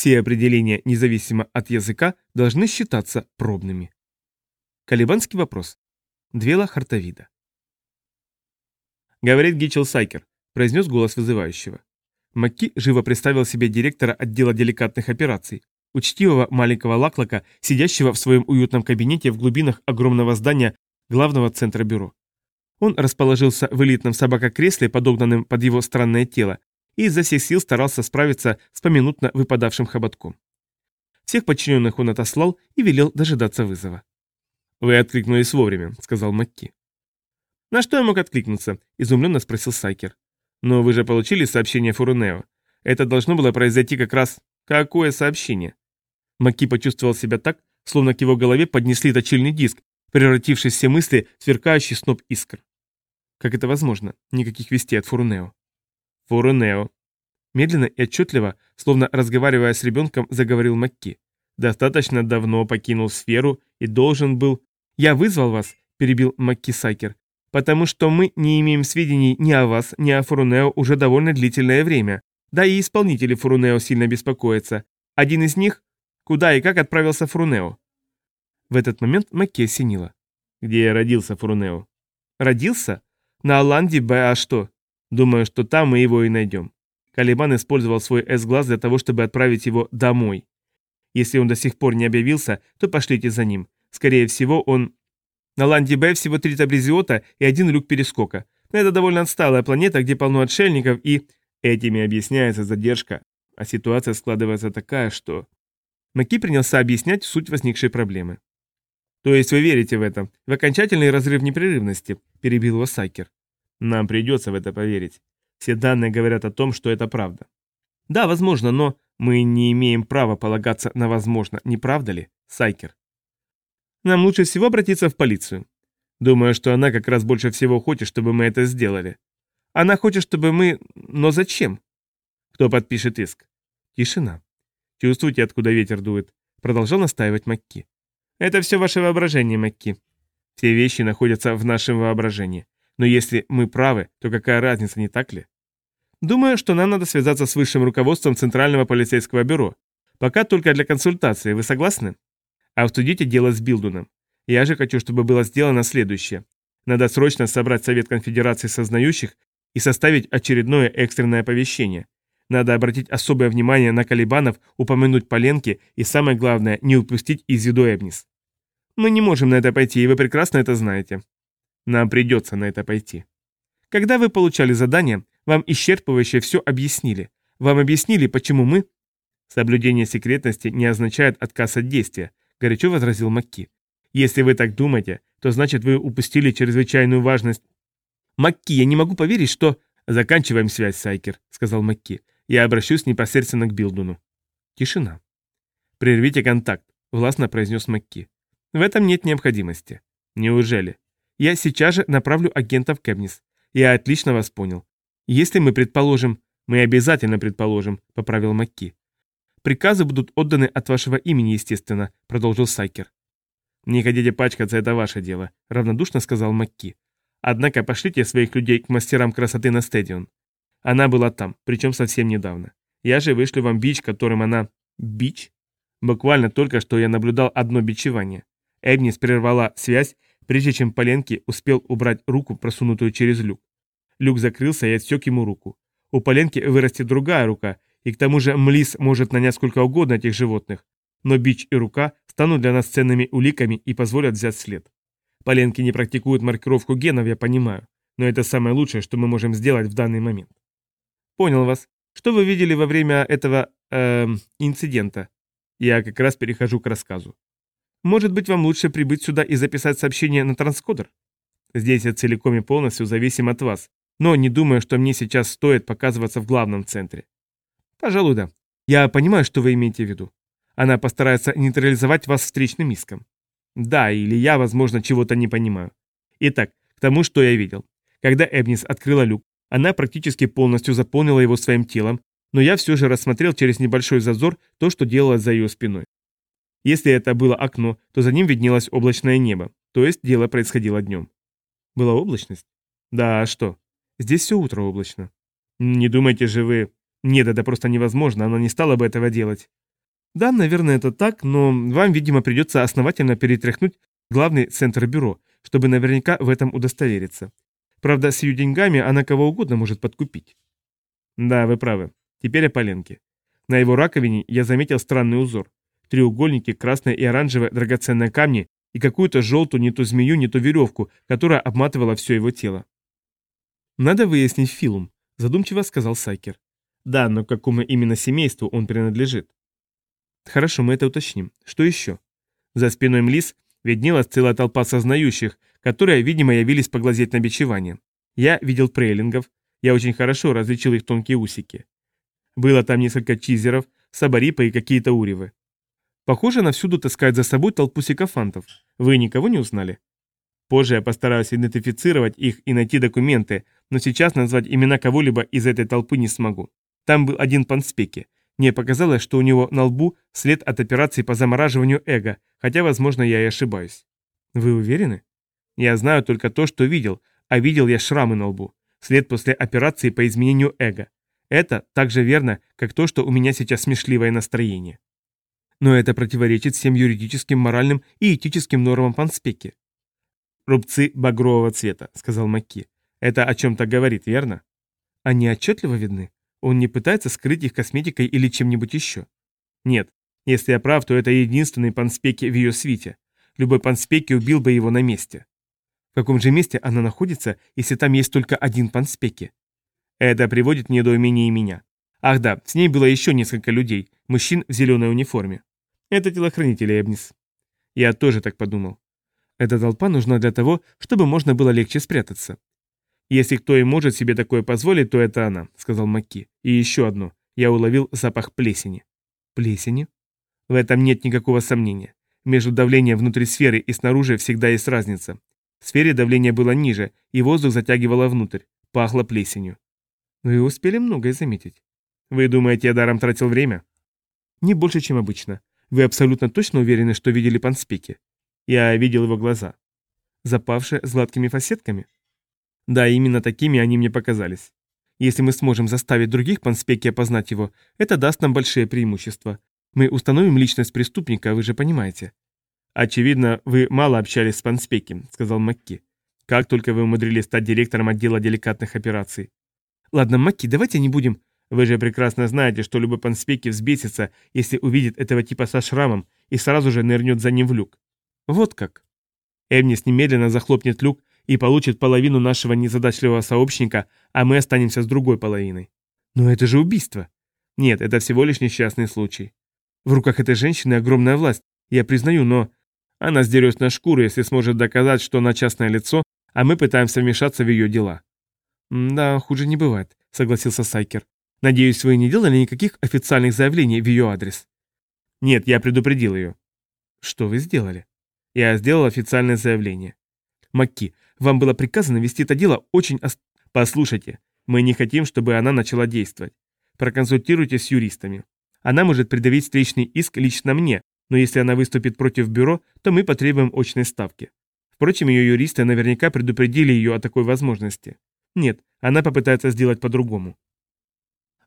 Все определения, независимо от языка, должны считаться пробными. Калибанский вопрос. Двела Хартовида. Говорит Гичел Сайкер, произнес голос вызывающего. Макки живо представил себе директора отдела деликатных операций, учтивого маленького лаклока, сидящего в своем уютном кабинете в глубинах огромного здания главного центра бюро. Он расположился в элитном собакокресле, подогнанном под его странное тело, и изо всех сил старался справиться с поминутно выпадавшим хоботком. Всех подчиненных он отослал и велел дожидаться вызова. «Вы откликнулись вовремя», — сказал Макки. «На что я мог откликнуться?» — изумленно спросил Сайкер. «Но вы же получили сообщение Фурунео. Это должно было произойти как раз... Какое сообщение?» Макки почувствовал себя так, словно к его голове поднесли точильный диск, превративший все мысли в сверкающий сноп искр. Как это возможно? Никаких вестей от Фурунео. Фурунео. Медленно и отчетливо, словно разговаривая с ребенком, заговорил Макки. Достаточно давно покинул сферу и должен был... «Я вызвал вас», — перебил Макки Сайкер, «потому что мы не имеем сведений ни о вас, ни о Фурунео уже довольно длительное время. Да и исполнители Фурунео сильно беспокоятся. Один из них... Куда и как отправился Фурунео?» В этот момент Макки осенило. «Где я родился, Фурунео?» «Родился? На Аланде Б, а что? Думаю, что там мы его и найдем. Калибан использовал свой С-глаз для того, чтобы отправить его домой. Если он до сих пор не объявился, то пошлите за ним. Скорее всего, он... На Ланде Б всего три таблизиота и один люк перескока. Но это довольно отсталая планета, где полно отшельников и... Этими объясняется задержка. А ситуация складывается такая, что... Маки принялся объяснять суть возникшей проблемы. «То есть вы верите в это, в окончательный разрыв непрерывности?» – перебил его Сайкер. «Нам придется в это поверить. Все данные говорят о том, что это правда». «Да, возможно, но мы не имеем права полагаться на возможно, не правда ли, Сайкер?» «Нам лучше всего обратиться в полицию. Думаю, что она как раз больше всего хочет, чтобы мы это сделали. Она хочет, чтобы мы... Но зачем?» «Кто подпишет иск?» Тишина. «Чувствуете, откуда ветер дует?» Продолжал настаивать Макки. Это все ваше воображение, Макки. Все вещи находятся в нашем воображении. Но если мы правы, то какая разница, не так ли? Думаю, что нам надо связаться с высшим руководством Центрального полицейского бюро. Пока только для консультации, вы согласны? Обсудите дело с Билдуном. Я же хочу, чтобы было сделано следующее. Надо срочно собрать Совет Конфедерации Сознающих и составить очередное экстренное оповещение. Надо обратить особое внимание на Калибанов, упомянуть Поленки и, самое главное, не упустить из виду Эбнис. Мы не можем на это пойти, и вы прекрасно это знаете. Нам придется на это пойти. Когда вы получали задание, вам исчерпывающе все объяснили. Вам объяснили, почему мы... Соблюдение секретности не означает отказ от действия, горячо возразил Макки. Если вы так думаете, то значит вы упустили чрезвычайную важность. Макки, я не могу поверить, что... Заканчиваем связь, Сайкер, сказал Макки. Я обращусь непосредственно к Билдуну. Тишина. Прервите контакт, властно произнес Макки. В этом нет необходимости. Неужели? Я сейчас же направлю агента в Кэбнис. Я отлично вас понял. Если мы предположим... Мы обязательно предположим, поправил Макки. Приказы будут отданы от вашего имени, естественно, продолжил Сайкер. Не хотите пачкаться, это ваше дело, равнодушно сказал Макки. Однако пошлите своих людей к мастерам красоты на стадион. Она была там, причем совсем недавно. Я же вышлю вам бич, которым она... Бич? Буквально только что я наблюдал одно бичевание. Эбнис прервала связь, прежде чем Поленки успел убрать руку, просунутую через люк. Люк закрылся и отсек ему руку. У Поленки вырастет другая рука, и к тому же Млис может нанять сколько угодно этих животных, но бич и рука станут для нас ценными уликами и позволят взять след. Поленки не практикуют маркировку генов, я понимаю, но это самое лучшее, что мы можем сделать в данный момент. Понял вас. Что вы видели во время этого, эм, инцидента? Я как раз перехожу к рассказу. Может быть, вам лучше прибыть сюда и записать сообщение на транскодер? Здесь я целиком и полностью зависим от вас, но не думаю, что мне сейчас стоит показываться в главном центре. Пожалуй, да. Я понимаю, что вы имеете в виду. Она постарается нейтрализовать вас встречным иском. Да, или я, возможно, чего-то не понимаю. Итак, к тому, что я видел. Когда Эбнис открыла люк, она практически полностью заполнила его своим телом, но я все же рассмотрел через небольшой зазор то, что делалось за ее спиной. Если это было окно, то за ним виднелось облачное небо, то есть дело происходило днем. Была облачность? Да, а что? Здесь все утро облачно. Не думайте же вы... Нет, это просто невозможно, она не стала бы этого делать. Да, наверное, это так, но вам, видимо, придется основательно перетряхнуть главный центр бюро, чтобы наверняка в этом удостовериться. Правда, с ее деньгами она кого угодно может подкупить. Да, вы правы. Теперь о Поленке. На его раковине я заметил странный узор. Треугольники, красные и оранжевые драгоценные камни и какую-то желтую не то змею, не то веревку, которая обматывала все его тело. «Надо выяснить филум», – задумчиво сказал Сайкер. «Да, но к какому именно семейству он принадлежит?» «Хорошо, мы это уточним. Что еще?» За спиной Млис виднелась целая толпа сознающих, которые, видимо, явились поглазеть на бичевание. Я видел прейлингов, я очень хорошо различил их тонкие усики. Было там несколько чизеров, сабарипа и какие-то уривы. Похоже, на всюду таскают за собой толпу сикофантов. Вы никого не узнали? Позже я постараюсь идентифицировать их и найти документы, но сейчас назвать имена кого-либо из этой толпы не смогу. Там был один панспеки. Мне показалось, что у него на лбу след от операции по замораживанию эго, хотя, возможно, я и ошибаюсь. Вы уверены? Я знаю только то, что видел, а видел я шрамы на лбу. След после операции по изменению эго. Это так же верно, как то, что у меня сейчас смешливое настроение. Но это противоречит всем юридическим, моральным и этическим нормам панспеки. «Рубцы багрового цвета», — сказал Макки. «Это о чем-то говорит, верно?» «Они отчетливо видны? Он не пытается скрыть их косметикой или чем-нибудь еще?» «Нет. Если я прав, то это единственный панспеки в ее свите. Любой панспеки убил бы его на месте. В каком же месте она находится, если там есть только один панспеки? Это приводит в недоумение и меня. Ах да, с ней было еще несколько людей, мужчин в зеленой униформе. Это телохранители Эбнис. Я тоже так подумал. Эта толпа нужна для того, чтобы можно было легче спрятаться. Если кто и может себе такое позволить, то это она, сказал Макки. И еще одно. Я уловил запах плесени. Плесени? В этом нет никакого сомнения. Между давлением внутри сферы и снаружи всегда есть разница. В сфере давление было ниже, и воздух затягивало внутрь. Пахло плесенью. Вы успели многое заметить. Вы думаете, я даром тратил время? Не больше, чем обычно. Вы абсолютно точно уверены, что видели панспеки? Я видел его глаза. Запавшие с гладкими фасетками? Да, именно такими они мне показались. Если мы сможем заставить других панспеки опознать его, это даст нам большие преимущества. Мы установим личность преступника, вы же понимаете. «Очевидно, вы мало общались с Панспеки», — сказал Макки. «Как только вы умудрились стать директором отдела деликатных операций». «Ладно, Макки, давайте не будем...» «Вы же прекрасно знаете, что любой Панспеки взбесится, если увидит этого типа со шрамом и сразу же нырнет за ним в люк». «Вот как». Эмнис немедленно захлопнет люк и получит половину нашего незадачливого сообщника, а мы останемся с другой половиной. Но это же убийство. Нет, это всего лишь несчастный случай. В руках этой женщины огромная власть, я признаю, но она сдерет на шкуру, если сможет доказать, что она частное лицо, а мы пытаемся вмешаться в ее дела». «Да, хуже не бывает», — согласился Сайкер. «Надеюсь, вы не делали никаких официальных заявлений в ее адрес?» «Нет, я предупредил ее». «Что вы сделали?» «Я сделал официальное заявление». «Макки, вам было приказано вести это дело очень ост... Послушайте, мы не хотим, чтобы она начала действовать. Проконсультируйтесь с юристами. Она может предъявить встречный иск лично мне, но если она выступит против бюро, то мы потребуем очной ставки. Впрочем, ее юристы наверняка предупредили ее о такой возможности. Нет, она попытается сделать по-другому.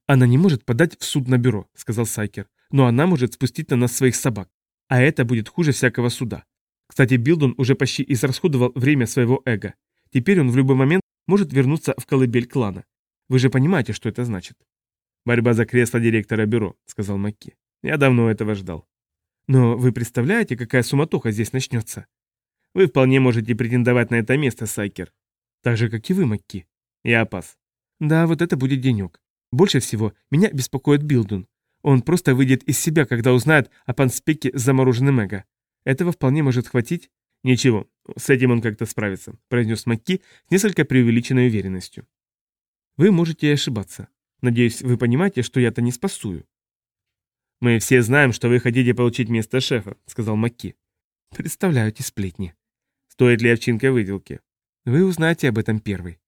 «Она не может подать в суд на бюро», — сказал Сайкер, «но она может спустить на нас своих собак. А это будет хуже всякого суда. Кстати, Билдун уже почти израсходовал время своего эго. Теперь он в любой момент может вернуться в колыбель клана. Вы же понимаете, что это значит?» «Борьба за кресло директора бюро», — сказал Макки. «Я давно этого ждал». Но вы представляете, какая суматоха здесь начнется? Вы вполне можете претендовать на это место, Сайкер. Так же, как и вы, Макки. Я опас. Да, вот это будет денек. Больше всего меня беспокоит Билдун. Он просто выйдет из себя, когда узнает о панспеке с замороженным эго. Этого вполне может хватить. Ничего, с этим он как-то справится, произнес Макки с несколько преувеличенной уверенностью. Вы можете ошибаться. Надеюсь, вы понимаете, что я-то не спасую. «Мы все знаем, что вы хотите получить место шефа», — сказал Макки. «Представляю эти сплетни. Стоит ли овчинка выделки? Вы узнаете об этом первый».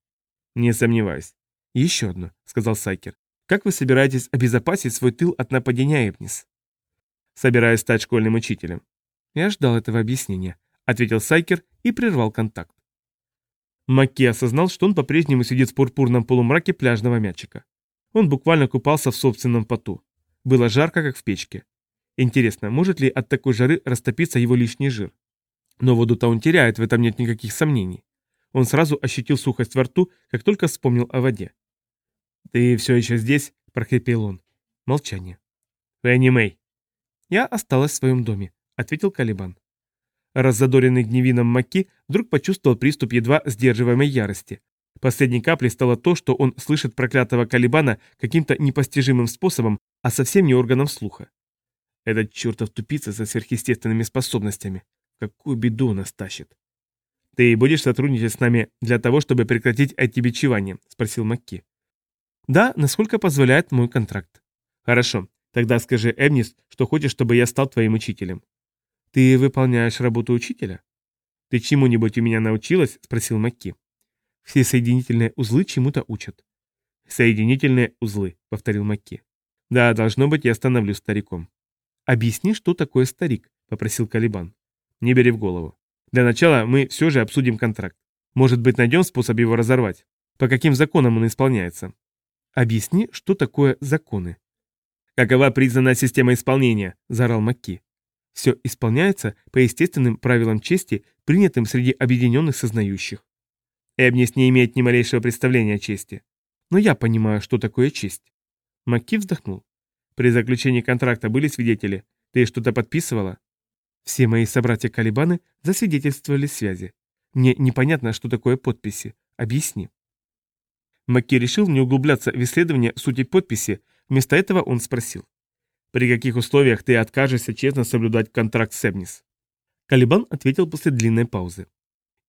«Не сомневаюсь». «Еще одно», — сказал Сайкер. «Как вы собираетесь обезопасить свой тыл от нападения Эбнис?» «Собираюсь стать школьным учителем». «Я ждал этого объяснения», — ответил Сайкер и прервал контакт. Макки осознал, что он по-прежнему сидит в пурпурном полумраке пляжного мячика. Он буквально купался в собственном поту. Было жарко, как в печке. Интересно, может ли от такой жары растопиться его лишний жир? Но воду-то он теряет, в этом нет никаких сомнений. Он сразу ощутил сухость во рту, как только вспомнил о воде. «Ты все еще здесь?» – прохрипел он. Молчание. «Фенни Мэй». «Я осталась в своем доме», – ответил Калибан. Раззадоренный гневином Маки вдруг почувствовал приступ едва сдерживаемой ярости. Последней каплей стало то, что он слышит проклятого Калибана каким-то непостижимым способом, а совсем не органом слуха. Этот чертов тупица со сверхъестественными способностями. Какую беду он стащит. «Ты будешь сотрудничать с нами для того, чтобы прекратить эти бичевания?» – спросил Макки. «Да, насколько позволяет мой контракт». «Хорошо. Тогда скажи Эбнис, что хочешь, чтобы я стал твоим учителем». «Ты выполняешь работу учителя?» «Ты чему-нибудь у меня научилась?» – спросил Макки. «Все соединительные узлы чему-то учат». «Соединительные узлы», — повторил Макки. «Да, должно быть, я становлюсь стариком». «Объясни, что такое старик», — попросил Калибан. «Не бери в голову. Для начала мы все же обсудим контракт. Может быть, найдем способ его разорвать? По каким законам он исполняется?» «Объясни, что такое законы». «Какова признанная система исполнения?» – заорал Макки. «Все исполняется по естественным правилам чести, принятым среди объединенных сознающих. Эбнис не имеет ни малейшего представления о чести. Но я понимаю, что такое честь. Макки вздохнул. При заключении контракта были свидетели. Ты что-то подписывала? Все мои собратья-калибаны засвидетельствовали связи. Мне непонятно, что такое подписи. Объясни. Макки решил не углубляться в исследование сути подписи, вместо этого он спросил. При каких условиях ты откажешься честно соблюдать контракт с Эбнис? Калибан ответил после длинной паузы.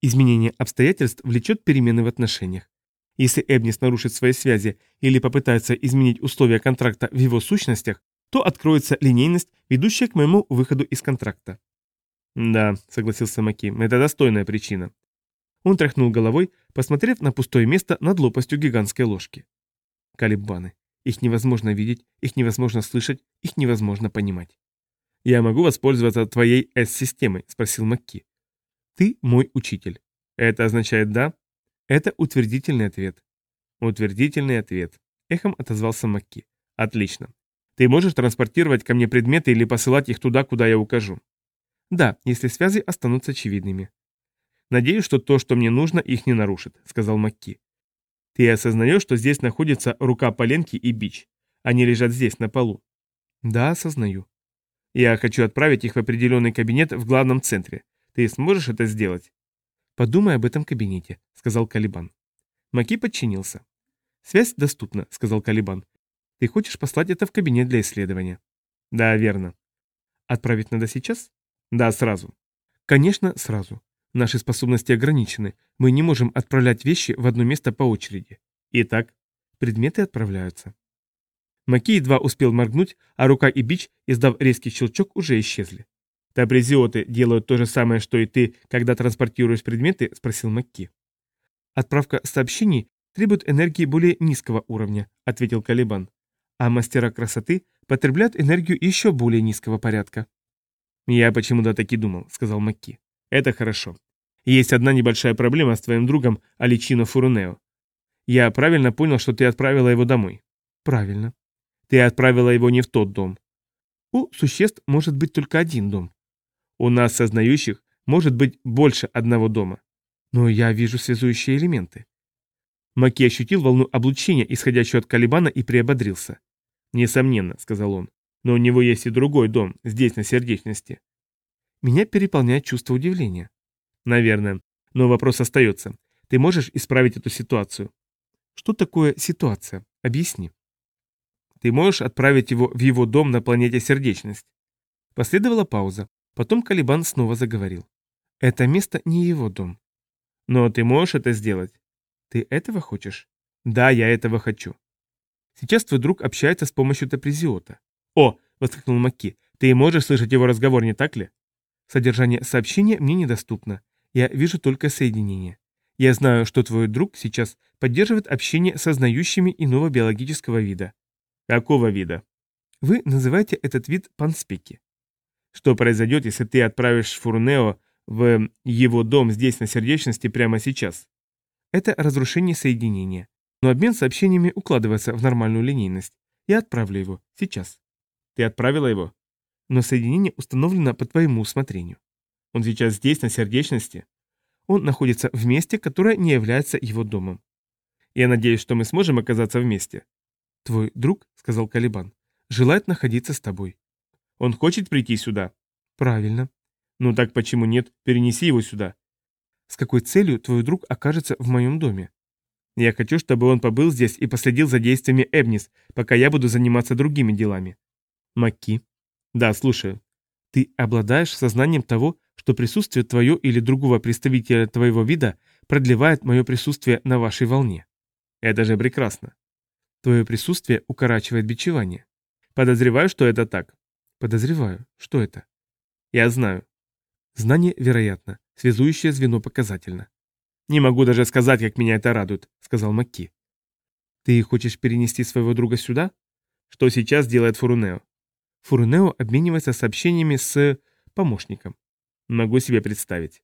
Изменение обстоятельств влечет перемены в отношениях. Если Эбнис нарушит свои связи или попытается изменить условия контракта в его сущностях, то откроется линейность, ведущая к моему выходу из контракта. «Да», — согласился Маки, — «это достойная причина». Он тряхнул головой, посмотрев на пустое место над лопастью гигантской ложки. Калибаны. Их невозможно видеть, их невозможно слышать, их невозможно понимать. «Я могу воспользоваться твоей S-системой?» — спросил Макки. Ты мой учитель. Это означает «да»? Это утвердительный ответ. Утвердительный ответ. Эхом отозвался Макки. Отлично. Ты можешь транспортировать ко мне предметы или посылать их туда, куда я укажу? Да, если связи останутся очевидными. Надеюсь, что то, что мне нужно, их не нарушит, сказал Макки. Ты осознаешь, что здесь находится рука Поленки и бич. Они лежат здесь, на полу. Да, осознаю. Я хочу отправить их в определенный кабинет в главном центре. Ты сможешь это сделать? Подумай об этом кабинете, сказал Калибан. Маки подчинился. Связь доступна, сказал Калибан. Ты хочешь послать это в кабинет для исследования? Да, верно. Отправить надо сейчас? Да, сразу. Конечно, сразу. Наши способности ограничены. Мы не можем отправлять вещи в одно место по очереди. Итак, предметы отправляются. Маки едва успел моргнуть, а рука и бич, издав резкий щелчок, уже исчезли. «Табризиоты делают то же самое, что и ты, когда транспортируешь предметы?» – спросил Макки. «Отправка сообщений требует энергии более низкого уровня», – ответил Калибан. «А мастера красоты потребляют энергию еще более низкого порядка». «Я почему-то так и думал», – сказал Макки. «Это хорошо. Есть одна небольшая проблема с твоим другом Аличино Фурунео. Я правильно понял, что ты отправила его домой?» «Правильно. Ты отправила его не в тот дом. У существ может быть только один дом. У нас, сознающих, может быть больше одного дома. Но я вижу связующие элементы. Маки ощутил волну облучения, исходящую от Калибана, и приободрился. «Несомненно», — сказал он, — «но у него есть и другой дом, здесь, на сердечности». Меня переполняет чувство удивления. «Наверное. Но вопрос остается. Ты можешь исправить эту ситуацию?» «Что такое ситуация? Объясни». «Ты можешь отправить его в его дом на планете Сердечность?» Последовала пауза. Потом Калибан снова заговорил. «Это место не его дом». «Но ты можешь это сделать?» «Ты этого хочешь?» «Да, я этого хочу». Сейчас твой друг общается с помощью тапризиота. «О!» — воскликнул Маки. «Ты можешь слышать его разговор, не так ли?» Содержание сообщения мне недоступно. Я вижу только соединение. Я знаю, что твой друг сейчас поддерживает общение со знающими иного биологического вида. Какого вида? Вы называете этот вид панспеки. Что произойдет, если ты отправишь Фурнео в его дом здесь на сердечности прямо сейчас? Это разрушение соединения. Но обмен сообщениями укладывается в нормальную линейность. Я отправлю его. Сейчас. Ты отправила его? Но соединение установлено по твоему усмотрению. Он сейчас здесь, на сердечности. Он находится в месте, которое не является его домом. Я надеюсь, что мы сможем оказаться вместе. Твой друг, сказал Калибан, желает находиться с тобой. Он хочет прийти сюда? Правильно. Ну так почему нет? Перенеси его сюда. С какой целью твой друг окажется в моем доме? Я хочу, чтобы он побыл здесь и последил за действиями Эбнис, пока я буду заниматься другими делами. Макки. Да, слушаю. Ты обладаешь сознанием того, что присутствие твое или другого представителя твоего вида продлевает мое присутствие на вашей волне. Это же прекрасно. Твое присутствие укорачивает бичевание. Подозреваю, что это так. Подозреваю. Что это? Я знаю. Знание, вероятно, связующее звено показательно. «Не могу даже сказать, как меня это радует», — сказал Макки. «Ты хочешь перенести своего друга сюда?» «Что сейчас делает Фурунео?» Фурунео обменивается сообщениями с... помощником. Могу себе представить.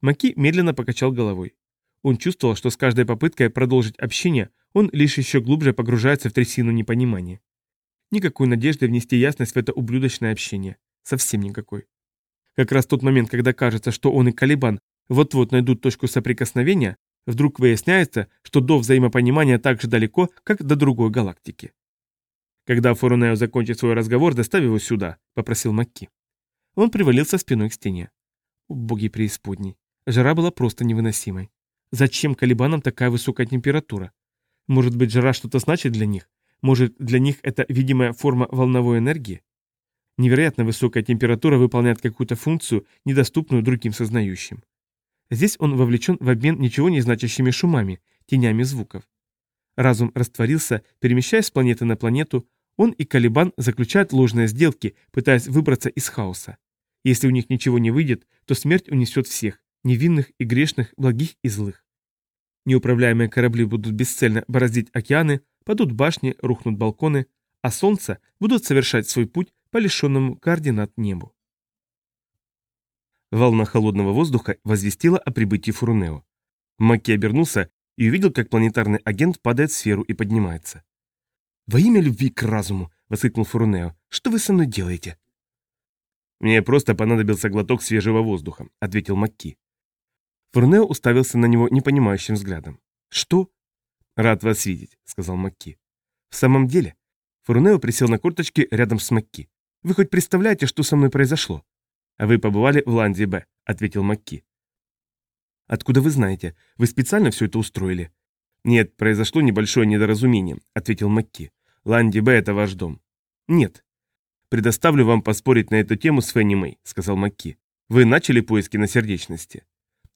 Маки медленно покачал головой. Он чувствовал, что с каждой попыткой продолжить общение он лишь еще глубже погружается в трясину непонимания. Никакой надежды внести ясность в это ублюдочное общение. Совсем никакой. Как раз тот момент, когда кажется, что он и Калибан вот-вот найдут точку соприкосновения, вдруг выясняется, что до взаимопонимания так же далеко, как до другой галактики. «Когда Фурунео закончит свой разговор, доставь его сюда», — попросил Макки. Он привалился спиной к стене. Боги преисподней. Жара была просто невыносимой. Зачем колебанам такая высокая температура? Может быть, жара что-то значит для них? Может, для них это видимая форма волновой энергии? Невероятно высокая температура выполняет какую-то функцию, недоступную другим сознающим. Здесь он вовлечен в обмен ничего не значащими шумами, тенями звуков. Разум растворился, перемещаясь с планеты на планету, он и Калибан заключают ложные сделки, пытаясь выбраться из хаоса. Если у них ничего не выйдет, то смерть унесет всех, невинных и грешных, благих и злых. Неуправляемые корабли будут бесцельно бороздить океаны, падут башни, рухнут балконы, а солнце будут совершать свой путь по лишенному координат небу. Волна холодного воздуха возвестила о прибытии Фурунео. Макки обернулся и увидел, как планетарный агент падает в сферу и поднимается. «Во имя любви к разуму!» — воскликнул Фурунео. «Что вы со мной делаете?» «Мне просто понадобился глоток свежего воздуха», — ответил Макки. Фурнео уставился на него непонимающим взглядом. «Что?» «Рад вас видеть», — сказал Макки. «В самом деле?» Фурнео присел на корточки рядом с Макки. «Вы хоть представляете, что со мной произошло?» «А вы побывали в Ланде Б», — ответил Макки. «Откуда вы знаете? Вы специально все это устроили?» «Нет, произошло небольшое недоразумение», — ответил Макки. «Ланди Б — это ваш дом». «Нет». «Предоставлю вам поспорить на эту тему с Фенни Мэй», — сказал Макки. «Вы начали поиски на сердечности?»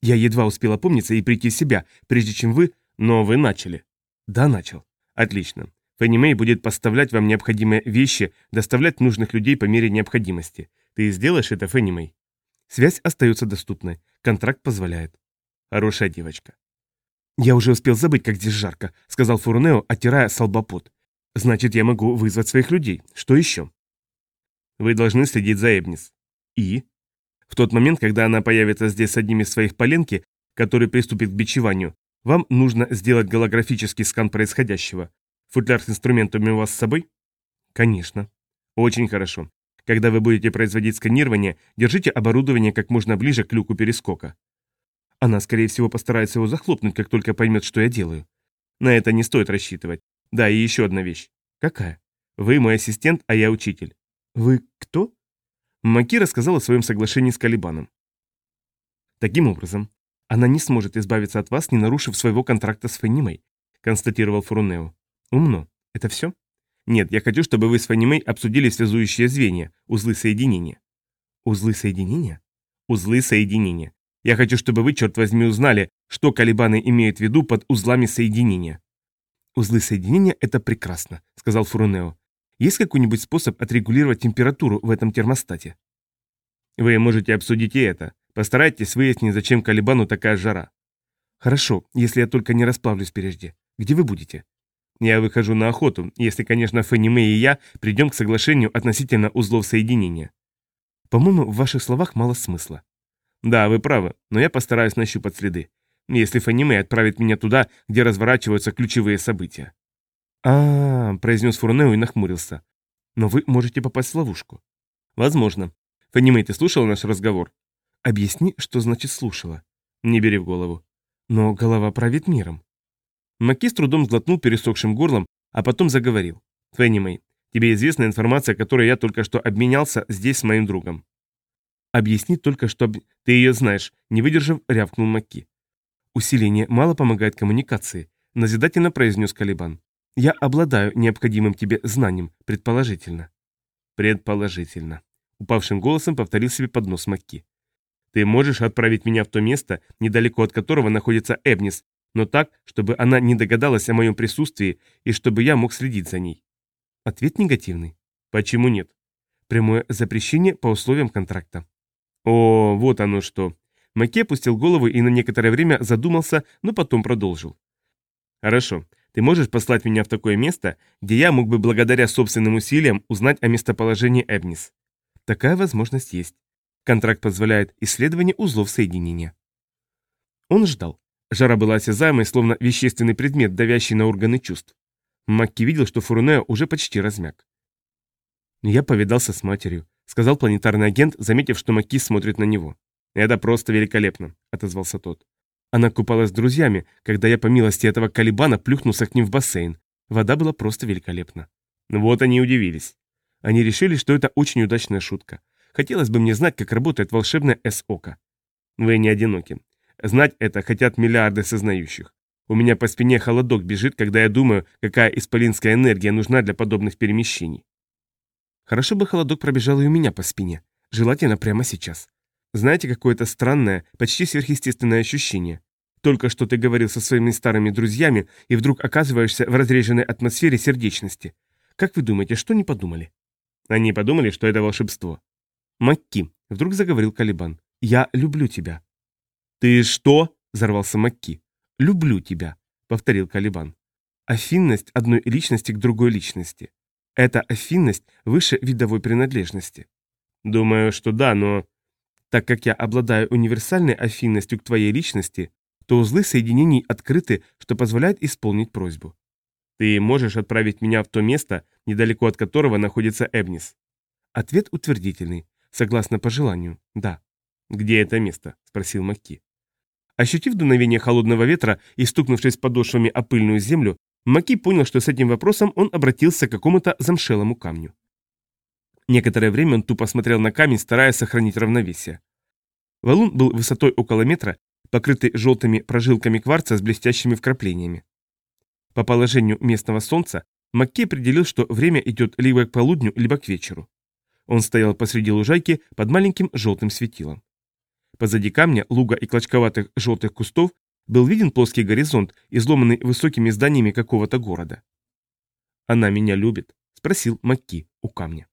«Я едва успел опомниться и прийти в себя, прежде чем вы...» «Но вы начали». «Да, начал». «Отлично. Фенни Мэй будет поставлять вам необходимые вещи, доставлять нужных людей по мере необходимости. Ты сделаешь это, Фенни Мэй? Связь остается доступной. Контракт позволяет. Хорошая девочка. Я уже успел забыть, как здесь жарко, сказал Фурнео, оттирая салбопот. Значит, я могу вызвать своих людей. Что еще? Вы должны следить за Эбнис. И? В тот момент, когда она появится здесь с одним из своих поленки, который приступит к бичеванию, вам нужно сделать голографический скан происходящего. Футляр с инструментами у вас с собой? Конечно. Очень хорошо. Когда вы будете производить сканирование, держите оборудование как можно ближе к люку перескока. Она, скорее всего, постарается его захлопнуть, как только поймет, что я делаю. На это не стоит рассчитывать. Да, и еще одна вещь. Какая? Вы мой ассистент, а я учитель. Вы кто? Маки рассказал о своем соглашении с Калибаном. Таким образом, она не сможет избавиться от вас, не нарушив своего контракта с Феннимой, констатировал Фурунео. Умно. Это все? Нет, я хочу, чтобы вы с Фанимей обсудили связующие звенья, узлы соединения. Узлы соединения? Узлы соединения. Я хочу, чтобы вы, черт возьми, узнали, что Калибаны имеют в виду под узлами соединения. Узлы соединения – это прекрасно, сказал Фурунео. Есть какой-нибудь способ отрегулировать температуру в этом термостате? Вы можете обсудить и это. Постарайтесь выяснить, зачем Калибану такая жара. Хорошо, если я только не расплавлюсь прежде. Где вы будете? Я выхожу на охоту, если, конечно, Фенни Мэй и я придем к соглашению относительно узлов соединения. По-моему, в ваших словах мало смысла. Да, вы правы, но я постараюсь нащупать следы. Если Фенни Мэй отправит меня туда, где разворачиваются ключевые события. А, произнес Фурнео и нахмурился. Но вы можете попасть в ловушку. Возможно. Фаннимей, ты слушала наш разговор? Объясни, что значит слушала. Не бери в голову. Но голова правит миром. Маки с трудом сглотнул пересохшим горлом, а потом заговорил. Фенни тебе известна информация, которой я только что обменялся здесь с моим другом. Объясни только, что об... ты ее знаешь, не выдержав, рявкнул Маки. Усиление мало помогает коммуникации, назидательно произнес Калибан. Я обладаю необходимым тебе знанием, предположительно. Предположительно. Упавшим голосом повторил себе под нос Макки. Ты можешь отправить меня в то место, недалеко от которого находится Эбнис, но так, чтобы она не догадалась о моем присутствии и чтобы я мог следить за ней. Ответ негативный. Почему нет? Прямое запрещение по условиям контракта. О, вот оно что. Маки опустил голову и на некоторое время задумался, но потом продолжил. Хорошо, ты можешь послать меня в такое место, где я мог бы благодаря собственным усилиям узнать о местоположении Эбнис. Такая возможность есть. Контракт позволяет исследование узлов соединения. Он ждал. Жара была осязаемой, словно вещественный предмет, давящий на органы чувств. Макки видел, что Фурунео уже почти размяк. «Я повидался с матерью», — сказал планетарный агент, заметив, что Макки смотрит на него. «Это просто великолепно», — отозвался тот. Она купалась с друзьями, когда я по милости этого Калибана плюхнулся к ним в бассейн. Вода была просто великолепна. Вот они и удивились. Они решили, что это очень удачная шутка. Хотелось бы мне знать, как работает волшебная С-Ока. Вы не одиноки. Знать это хотят миллиарды сознающих. У меня по спине холодок бежит, когда я думаю, какая исполинская энергия нужна для подобных перемещений. Хорошо бы холодок пробежал и у меня по спине. Желательно прямо сейчас. Знаете, какое-то странное, почти сверхъестественное ощущение. Только что ты говорил со своими старыми друзьями и вдруг оказываешься в разреженной атмосфере сердечности. Как вы думаете, что они подумали? Они подумали, что это волшебство. Макки, вдруг заговорил Калибан. Я люблю тебя. Ты что? Взорвался Макки. Люблю тебя, повторил Калибан. Афинность одной личности к другой личности. Это афинность выше видовой принадлежности. Думаю, что да, но так как я обладаю универсальной афинностью к твоей личности, то узлы соединений открыты, что позволяет исполнить просьбу. Ты можешь отправить меня в то место, недалеко от которого находится Эбнис. Ответ утвердительный, согласно пожеланию, да. Где это место? спросил Макки. Ощутив дуновение холодного ветра и стукнувшись подошвами о пыльную землю, Маки понял, что с этим вопросом он обратился к какому-то замшелому камню. Некоторое время он тупо смотрел на камень, стараясь сохранить равновесие. Валун был высотой около метра, покрытый желтыми прожилками кварца с блестящими вкраплениями. По положению местного солнца Макки определил, что время идет либо к полудню, либо к вечеру. Он стоял посреди лужайки под маленьким желтым светилом. Позади камня, луга и клочковатых желтых кустов был виден плоский горизонт, изломанный высокими зданиями какого-то города. «Она меня любит?» – спросил Макки у камня.